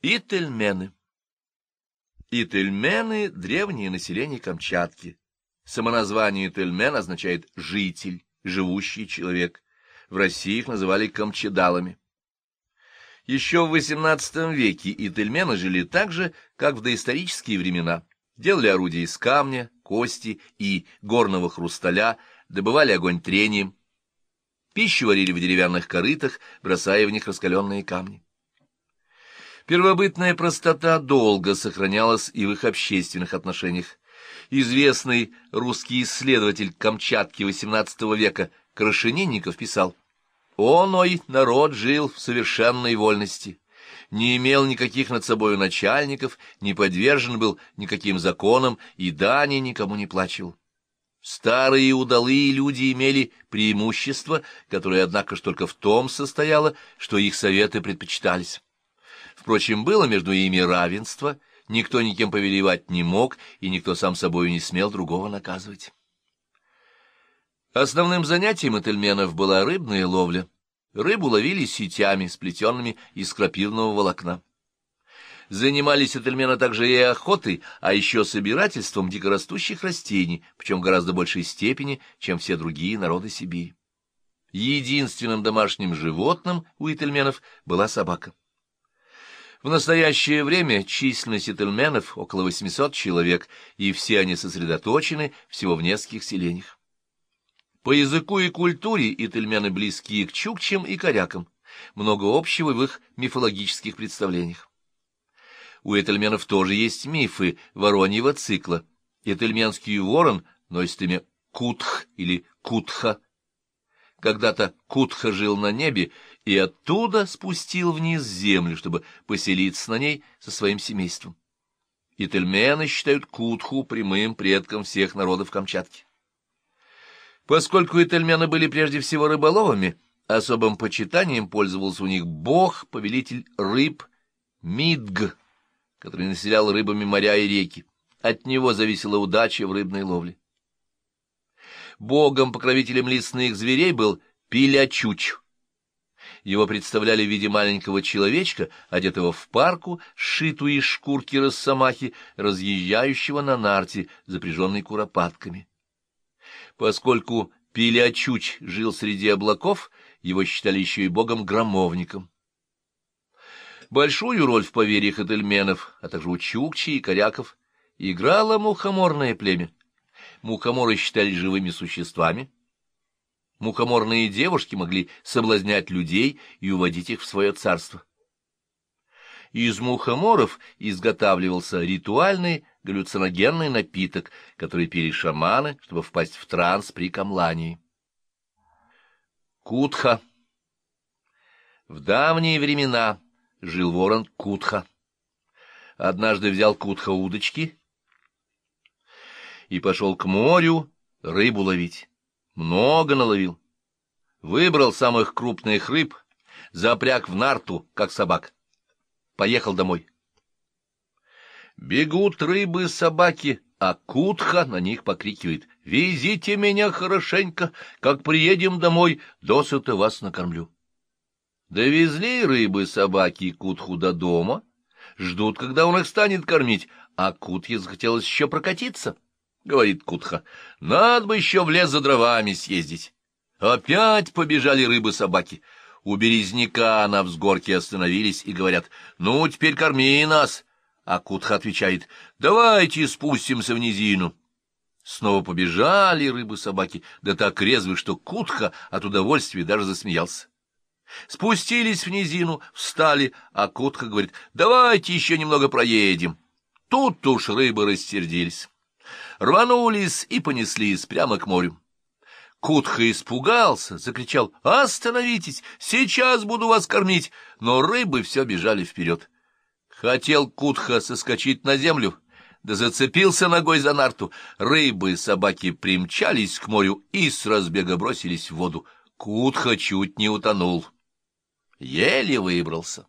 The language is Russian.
Ительмены Ительмены — древнее население Камчатки. Самоназвание Ительмен означает «житель», «живущий человек». В России их называли камчедалами. Еще в XVIII веке ительмены жили так же, как в доисторические времена. Делали орудия из камня, кости и горного хрусталя, добывали огонь трением. Пищу варили в деревянных корытах, бросая в них раскаленные камни. Первобытная простота долго сохранялась и в их общественных отношениях. Известный русский исследователь Камчатки XVIII века Крашенинников писал, «Оной народ жил в совершенной вольности, не имел никаких над собою начальников, не подвержен был никаким законам и дани никому не плачивал. Старые удалые люди имели преимущество, которое, однако, ж только в том состояло, что их советы предпочитались. Впрочем, было между ими равенство, никто никем повелевать не мог, и никто сам собою не смел другого наказывать. Основным занятием этельменов была рыбная ловля. Рыбу ловили сетями, сплетенными из крапивного волокна. Занимались этельмены также и охотой, а еще собирательством дикорастущих растений, причем гораздо большей степени, чем все другие народы Сибири. Единственным домашним животным у этельменов была собака. В настоящее время численность этельменов около 800 человек, и все они сосредоточены всего в нескольких селениях. По языку и культуре этельмены близки к чукчам и корякам, много общего в их мифологических представлениях. У этельменов тоже есть мифы вороньего цикла. Этельменский ворон носит имя Кутх или Кутха. Когда-то Кутха жил на небе и оттуда спустил вниз землю, чтобы поселиться на ней со своим семейством. Ительмены считают Кутху прямым предком всех народов Камчатки. Поскольку ительмены были прежде всего рыболовами, особым почитанием пользовался у них бог, повелитель рыб Мидг, который населял рыбами моря и реки. От него зависела удача в рыбной ловле. Богом-покровителем лесных зверей был Пилячуч, его представляли в виде маленького человечка, одетого в парку, сшитую из шкурки росомахи, разъезжающего на нарте, запряженной куропатками. Поскольку Пилячуч жил среди облаков, его считали еще и богом-громовником. Большую роль в поверьях этельменов, а также у чукчи и коряков, играло мухоморное племя. Мухоморы считались живыми существами, Мухоморные девушки могли соблазнять людей и уводить их в свое царство. Из мухоморов изготавливался ритуальный галлюциногенный напиток, который пили шаманы, чтобы впасть в транс при камлании. Кутха В давние времена жил ворон Кутха. Однажды взял Кутха удочки и пошел к морю рыбу ловить. Много наловил. Выбрал самых крупных рыб, запряг в нарту, как собак. Поехал домой. Бегут рыбы-собаки, а Кутха на них покрикивает. «Везите меня хорошенько, как приедем домой, досыта вас накормлю». Довезли рыбы-собаки Кутху до дома, ждут, когда он их станет кормить, а Кутхе захотелось еще прокатиться говорит Кутха, — надо бы еще в лес за дровами съездить. Опять побежали рыбы-собаки. У березняка на взгорке остановились и говорят, — ну, теперь корми нас. А Кутха отвечает, — давайте спустимся в низину. Снова побежали рыбы-собаки, да так резвы, что Кутха от удовольствия даже засмеялся. Спустились в низину, встали, а Кутха говорит, — давайте еще немного проедем. Тут уж рыбы рассердились рванулись и понеслись прямо к морю. Кутха испугался, закричал «Остановитесь! Сейчас буду вас кормить!» Но рыбы все бежали вперед. Хотел Кутха соскочить на землю, да зацепился ногой за нарту. Рыбы, собаки примчались к морю и с разбега бросились в воду. Кутха чуть не утонул. Еле выбрался.